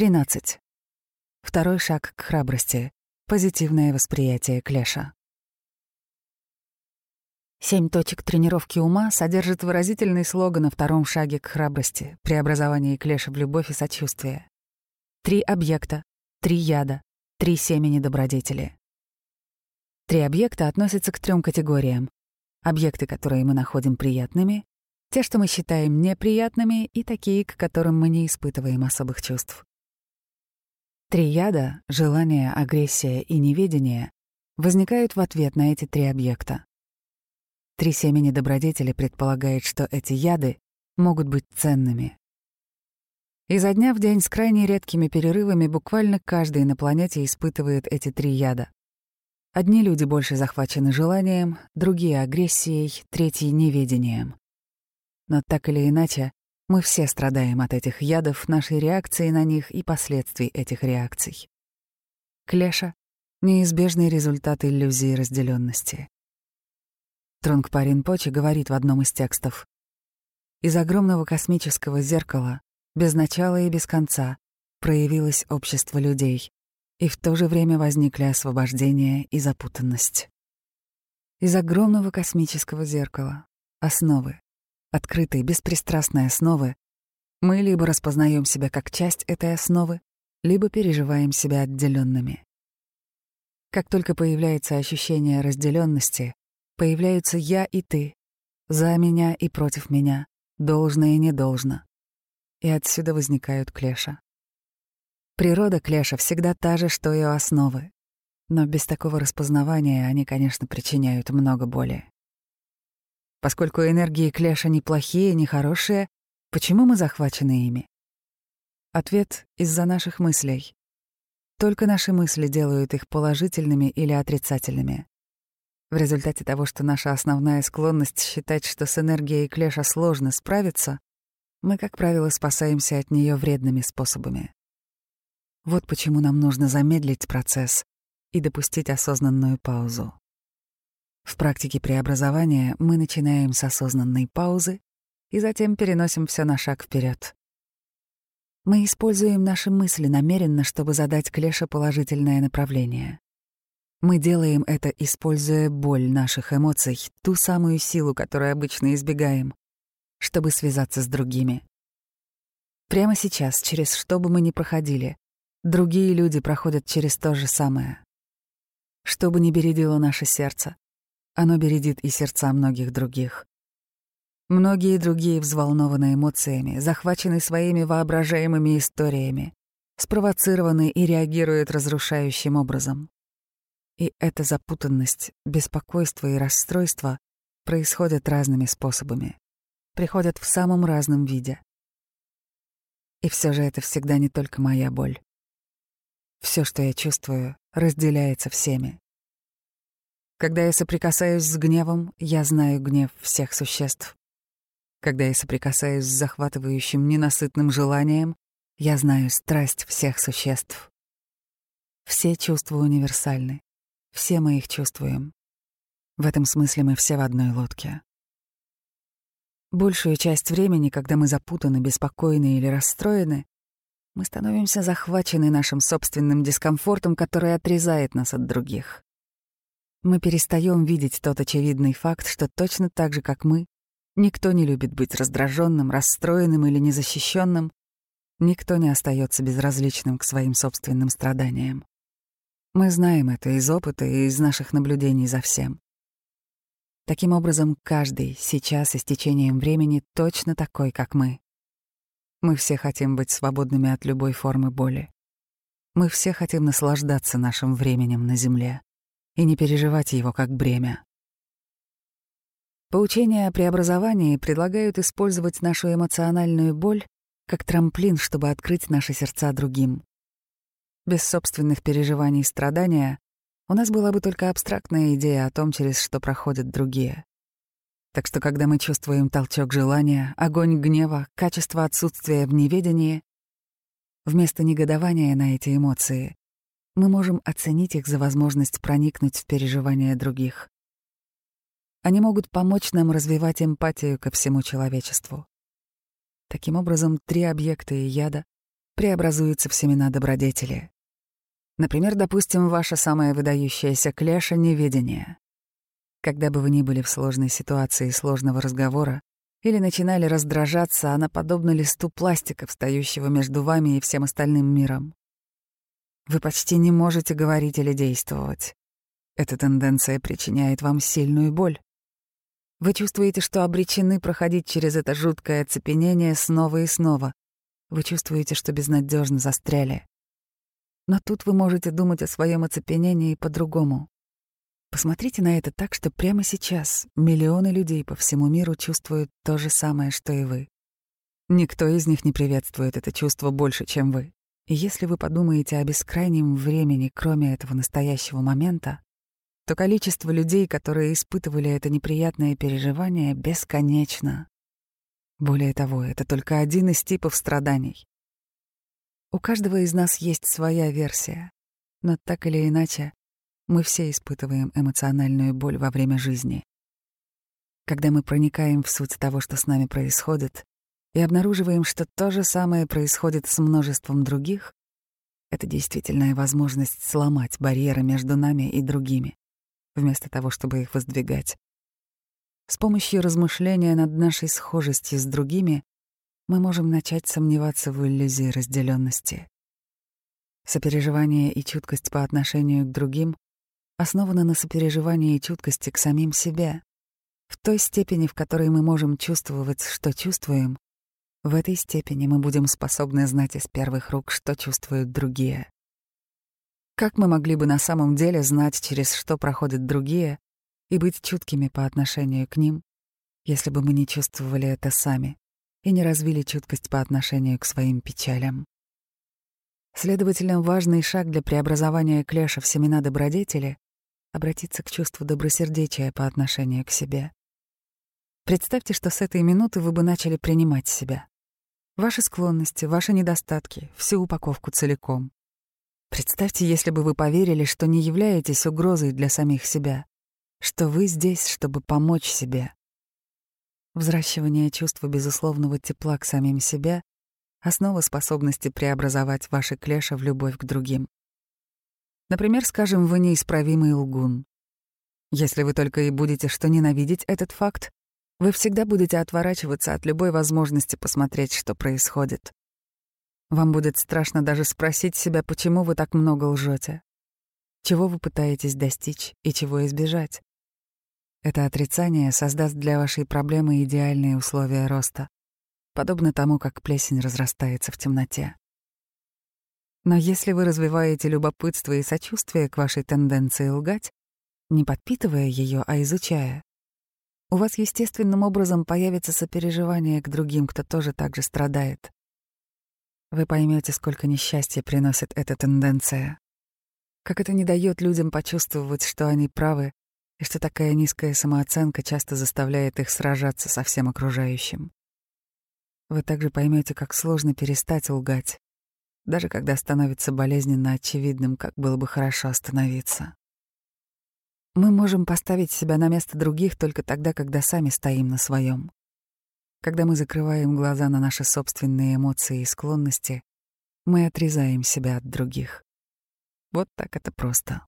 13. Второй шаг к храбрости — позитивное восприятие клеша. Семь точек тренировки ума содержит выразительный слоган на втором шаге к храбрости — преобразование клеша в любовь и сочувствие. Три объекта, три яда, три семени добродетели. Три объекта относятся к трем категориям. Объекты, которые мы находим приятными, те, что мы считаем неприятными, и такие, к которым мы не испытываем особых чувств. Три яда — желание, агрессия и неведение — возникают в ответ на эти три объекта. Три семени добродетели предполагает, что эти яды могут быть ценными. Изо дня в день с крайне редкими перерывами буквально каждый на планете испытывает эти три яда. Одни люди больше захвачены желанием, другие — агрессией, третьи — неведением. Но так или иначе, мы все страдаем от этих ядов, нашей реакции на них и последствий этих реакций. Клеша — неизбежный результат иллюзии разделенности. Трунгпа Ринпоче говорит в одном из текстов. Из огромного космического зеркала, без начала и без конца, проявилось общество людей, и в то же время возникли освобождение и запутанность. Из огромного космического зеркала, основы, открытой, беспристрастной основы, мы либо распознаем себя как часть этой основы, либо переживаем себя отделенными. Как только появляется ощущение разделенности, появляются я и ты, за меня и против меня, должно и не должно. И отсюда возникают клеша. Природа клеша всегда та же, что и основы. Но без такого распознавания они, конечно, причиняют много боли. Поскольку энергии Клеша не плохие, не хорошие, почему мы захвачены ими? Ответ — из-за наших мыслей. Только наши мысли делают их положительными или отрицательными. В результате того, что наша основная склонность считать, что с энергией Клеша сложно справиться, мы, как правило, спасаемся от нее вредными способами. Вот почему нам нужно замедлить процесс и допустить осознанную паузу. В практике преобразования мы начинаем с осознанной паузы и затем переносим все на шаг вперед. Мы используем наши мысли намеренно, чтобы задать Клеше положительное направление. Мы делаем это, используя боль наших эмоций, ту самую силу, которую обычно избегаем, чтобы связаться с другими. Прямо сейчас, через что бы мы ни проходили, другие люди проходят через то же самое. Что бы ни бередило наше сердце, оно бередит и сердца многих других. Многие другие взволнованы эмоциями, захвачены своими воображаемыми историями, спровоцированы и реагируют разрушающим образом. И эта запутанность, беспокойство и расстройство происходят разными способами, приходят в самом разном виде. И все же это всегда не только моя боль. Все, что я чувствую, разделяется всеми. Когда я соприкасаюсь с гневом, я знаю гнев всех существ. Когда я соприкасаюсь с захватывающим ненасытным желанием, я знаю страсть всех существ. Все чувства универсальны. Все мы их чувствуем. В этом смысле мы все в одной лодке. Большую часть времени, когда мы запутаны, беспокойны или расстроены, мы становимся захвачены нашим собственным дискомфортом, который отрезает нас от других. Мы перестаем видеть тот очевидный факт, что точно так же, как мы, никто не любит быть раздраженным, расстроенным или незащищенным, никто не остается безразличным к своим собственным страданиям. Мы знаем это из опыта и из наших наблюдений за всем. Таким образом, каждый сейчас и с течением времени точно такой, как мы. Мы все хотим быть свободными от любой формы боли. Мы все хотим наслаждаться нашим временем на Земле и не переживать его как бремя. Поучения о преобразовании предлагают использовать нашу эмоциональную боль как трамплин, чтобы открыть наши сердца другим. Без собственных переживаний и страдания у нас была бы только абстрактная идея о том, через что проходят другие. Так что когда мы чувствуем толчок желания, огонь гнева, качество отсутствия в неведении, вместо негодования на эти эмоции мы можем оценить их за возможность проникнуть в переживания других. Они могут помочь нам развивать эмпатию ко всему человечеству. Таким образом, три объекта и яда преобразуется в семена добродетели. Например, допустим, ваша самая выдающаяся клеша — неведение. Когда бы вы ни были в сложной ситуации сложного разговора или начинали раздражаться, она подобна листу пластика, встающего между вами и всем остальным миром. Вы почти не можете говорить или действовать. Эта тенденция причиняет вам сильную боль. Вы чувствуете, что обречены проходить через это жуткое оцепенение снова и снова. Вы чувствуете, что безнадежно застряли. Но тут вы можете думать о своем оцепенении по-другому. Посмотрите на это так, что прямо сейчас миллионы людей по всему миру чувствуют то же самое, что и вы. Никто из них не приветствует это чувство больше, чем вы. Если вы подумаете о бескрайнем времени, кроме этого настоящего момента, то количество людей, которые испытывали это неприятное переживание, бесконечно. Более того, это только один из типов страданий. У каждого из нас есть своя версия, но так или иначе мы все испытываем эмоциональную боль во время жизни. Когда мы проникаем в суть того, что с нами происходит, и обнаруживаем, что то же самое происходит с множеством других, это действительная возможность сломать барьеры между нами и другими, вместо того, чтобы их воздвигать. С помощью размышления над нашей схожестью с другими мы можем начать сомневаться в иллюзии разделенности. Сопереживание и чуткость по отношению к другим основана на сопереживании и чуткости к самим себе. В той степени, в которой мы можем чувствовать, что чувствуем, в этой степени мы будем способны знать из первых рук, что чувствуют другие. Как мы могли бы на самом деле знать, через что проходят другие, и быть чуткими по отношению к ним, если бы мы не чувствовали это сами и не развили чуткость по отношению к своим печалям? Следовательно, важный шаг для преобразования клеша в семена добродетели обратиться к чувству добросердечия по отношению к себе. Представьте, что с этой минуты вы бы начали принимать себя. Ваши склонности, ваши недостатки, всю упаковку целиком. Представьте, если бы вы поверили, что не являетесь угрозой для самих себя, что вы здесь, чтобы помочь себе. Взращивание чувства безусловного тепла к самим себе — основа способности преобразовать ваши клеши в любовь к другим. Например, скажем, вы неисправимый лгун. Если вы только и будете что ненавидеть этот факт, вы всегда будете отворачиваться от любой возможности посмотреть, что происходит. Вам будет страшно даже спросить себя, почему вы так много лжете, чего вы пытаетесь достичь и чего избежать. Это отрицание создаст для вашей проблемы идеальные условия роста, подобно тому, как плесень разрастается в темноте. Но если вы развиваете любопытство и сочувствие к вашей тенденции лгать, не подпитывая ее, а изучая, у вас естественным образом появится сопереживание к другим, кто тоже так же страдает. Вы поймете, сколько несчастья приносит эта тенденция. Как это не дает людям почувствовать, что они правы, и что такая низкая самооценка часто заставляет их сражаться со всем окружающим. Вы также поймете, как сложно перестать лгать, даже когда становится болезненно очевидным, как было бы хорошо остановиться. Мы можем поставить себя на место других только тогда, когда сами стоим на своем. Когда мы закрываем глаза на наши собственные эмоции и склонности, мы отрезаем себя от других. Вот так это просто.